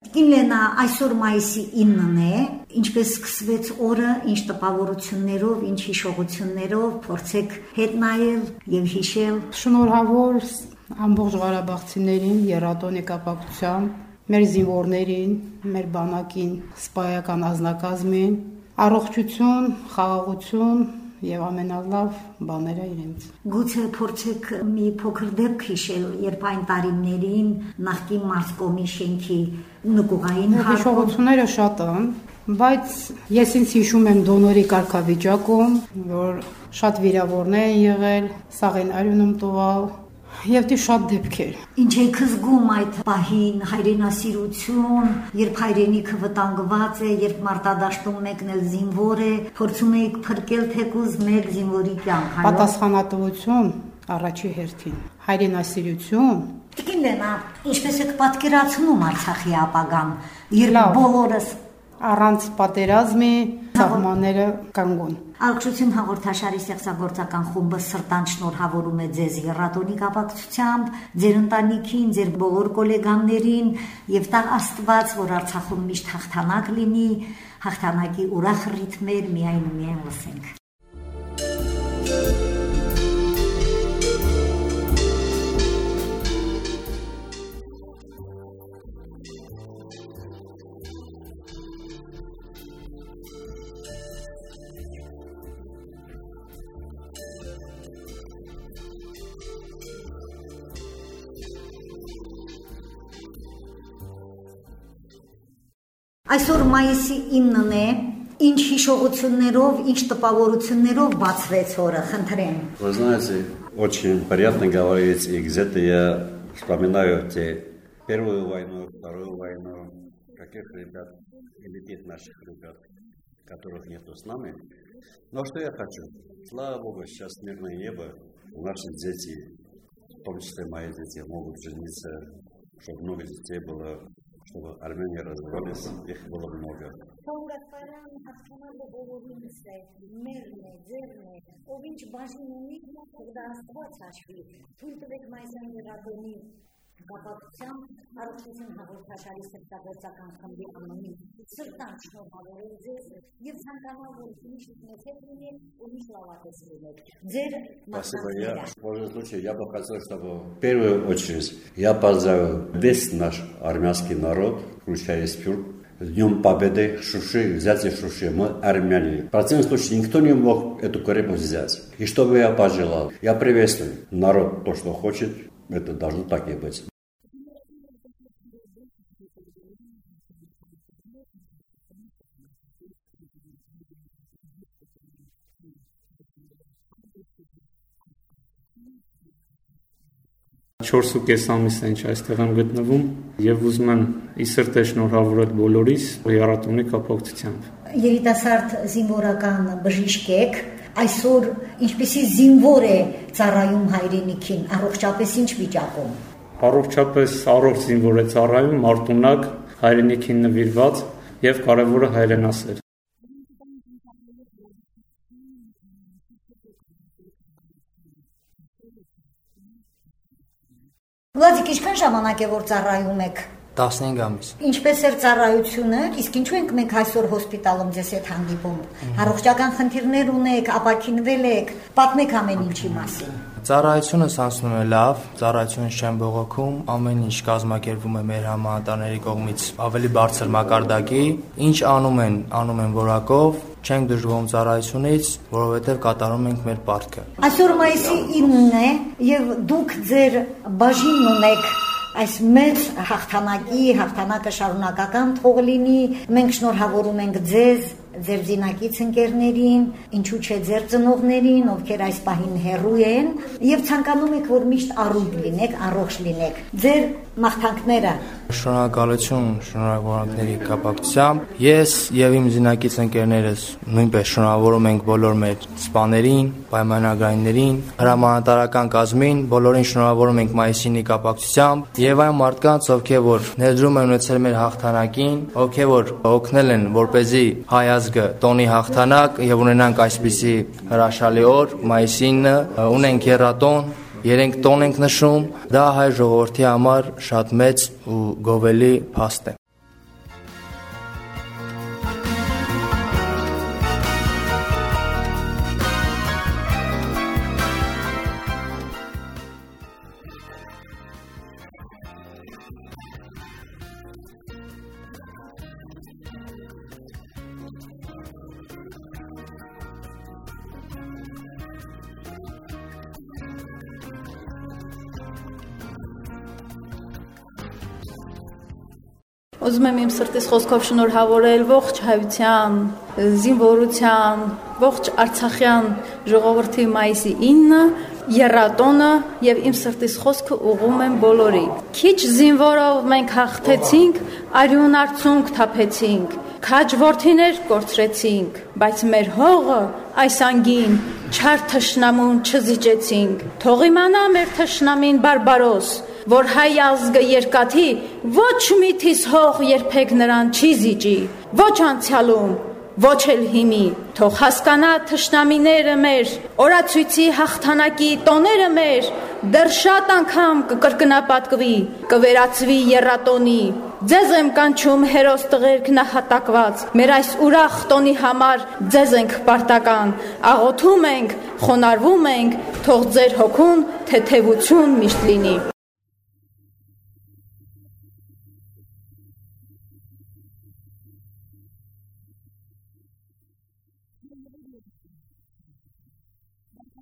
Կինլենա այսօր մայիսի 9-ն է, ինչպես սկսվեց օրը, ինչ տպավորություններով, ինչ հիշողություններով փորձեք հետ նայել եւ հիշել։ Շնորհավոր ամբողջ Ղարաբաղցիներին երատոնի կապակցությամբ մեր զինվորներին, մեր բանակին, սպայական ազնագազմին, առողջություն, խաղաղություն եւ ամենալավ բաները իրենց։ Գուցե փորձեք մի փոքր դեպք հիշել, երբ այն տարիներին նախկին մարսկոմի շենքի նկուղային հիշողությունները շատ են, բայց ես ինձ հիշում եմ դոնորի կարգավիճակում, որ շատ վիրավորներ են եղել, սաղեն արյունում տվալ, Եվ դի շատ դեպքեր։ Ինչ եք զգում այդ պահին հայրենասիրություն, երբ հայրենիքը վտանգված է, երբ մարտադաշտում մեկն էլ զինվոր է, փորձում եք փրկել թեկուզ մեկ զինվորի կյանք, այո։ Պատասխանատվություն առաջի հերթին։ Հայրենասիրություն Տիկին Լենա, ինչպես եք պատկերացնում Արցախի ապագան, երբ բոլորս առանց պատերազմի սահմանները կանգուն։ Ալքշություն հաղորդաշարի ստեղծագործական խումբը սրտան շնորհավորում է ձեզ Երատոնի կապակցությամբ, ձեր ընտանիքին, ձեր բոլոր գոլեգաներին եւ տա Աստված, որ Արցախում միշտ հաղթանակ լինի, հաղթանակի ուրախ ռիթմեր միայն ու միայն լսենք։ Այսօր մայիսի 9-ն է, ինչ հիշողություններով, ինչ տպավորություններով բացվեց օրը, խնդրեմ։ Вы знаете, очень приятно говорить, и где-то я вспоминаю те первую войну, вторую войну, каких ребят, элитит наших ребят, которых нету с нами. Но что я хочу? Слава Богу, сейчас мирное небо, наши дети, в том числе мои дети, могут жениться, чтобы много детей было, Ով Արմենիա Ռոզգորես եղբոր նորը։ Թողակարան հասկանալը բոլորինս է, մերն է, ձերն է, ով ինչ բաժին ունի, դա աստված հաշվի, թույլ տվեք մայսան երագոնին, բացության հարցին հաղորդաշարի սրտագործական խմբի անունին սրտան շնորհավորել ձեզ եւ ցանկանալ որ միշտ մեծեք ու միշտ լավատես լինեք ձեր Спасибо. Я, в любом случае, я бы хотел, чтобы в первую очередь я поздравил весь наш армянский народ, включая Спюрк, с Днем Победы, Шуши, взятие Шуши. Мы армяне. В противном случае никто не мог эту крепость взять. И что бы я пожелал? Я приветствую народ, то, что хочет, это должно так и быть. 4.5 ամիս է ինչ այստեղ եմ գտնվում եւ ուզում եմ ի սրտե շնորհավորել բոլորիս հիարատոնի կապակցությամբ։ Երիտասարդ զինվորական բժիշկ եք, այսօր ինչպեսի զինվոր է ծառայում հայրենիքին, առողջապես ինչ վիճակում։ Առողջապես առողջ զինվոր է ծառայում, մարտունակ, հայրենիքին նվիրված եւ կարեւորը հայրենասեր։ Վլադիկ, ինչքան ժամանակ է որ ծառայում եք? 15 ամիս։ Ինչպես էր ծառայությունը, իսկ ինչու ենք մենք այսօր հոսպիտալում ձեզ հետ հանդիպում։ Առողջական խնդիրներ ունեք, ապակինվել եք, պատմեք ամեն ինչի մասին։ Ծառայությունը սանցնում է լավ, ծառայությունը չեմ բողոքում, ամեն ինչ կազմակերպվում է մեր համահատաների կողմից ավելի բարձր մակարդակի, ինչ անում են, անում են որակով, չենք դժգոհում ծառայությունից, որովհետև կատարում ենք մեր պարտքը։ Այսօր մայիսի 9-ն է եւ դուք ձեր բաժինն ունեք այս մեծ հաղթանակի, հաղթանակը շարունակական թող լինի։ Մենք շնորհավորում ենք ձեզ ձեր զինակից ընկերներին, ինչու չէ ձեր ծնողներին, ովքեր այս պահին հեռու են, եւ ցանկանում եք, որ միշտ առույգ լինեք, առողջ լինեք։ Ձեր մաղթանքները Շնորհակալություն շնորհավորանքների կապակցությամբ ես եւ իմ զինակից ընկերներս նույնպես շնորհավորում ենք բոլոր մեր սպաներին, պայմանագրայիններին, հրամանատարական կազմին, բոլորին շնորհավորում ենք մայիսինի կապակցությամբ եւ այն մարդկանց, ովքեր որ ներդրում են ունեցել մեր հաղթանակին, ովքեր որ օգնել են, որ เป զի հայ ազգը տոնի հաղթանակ եւ ունենանք այսպիսի հրաշալի օր մայիսին ունենք երատոն երենք տոն ենք նշում դա հայ ժողովրդի համար շատ մեծ ու գովելի փաստ է Ուզում եմ իմ սրտից խոսքով շնորհավորել ողջ հայության, զինվորության, ողջ Արցախյան ժողովրդի մայիսի 9-ը, երատոնը եւ իմ սրտից խոսքը ուղում եմ բոլորի։ Քիչ զինվորով մենք հաղթեցինք, արյուն արցունք թափեցինք, քաջ worthiներ կորցրեցինք, բայց մեր հողը այս անգին չար թշնամուն չզիջեցինք։ Թող իմանա մեր թշնամին բարբարոս, որ հայ ազգը երկաթի ոչ միթիս հող երբեք նրան չի զիջի, ոչ անցյալում, ոչ էլ հիմի, թող հասկանա թշնամիները մեր, օրացույցի հաղթանակի տոները մեր, դեռ շատ անգամ կկրկնապատկվի, կվերածվի երատոնի, Ձեզ եմ կանչում հերոս տղերք նահատակված, մեր այս ուրախ տոնի համար ձեզ ենք պարտական, աղոթում ենք, խոնարվում ենք, թող ձեր հոգուն թեթևություն միշտ լինի։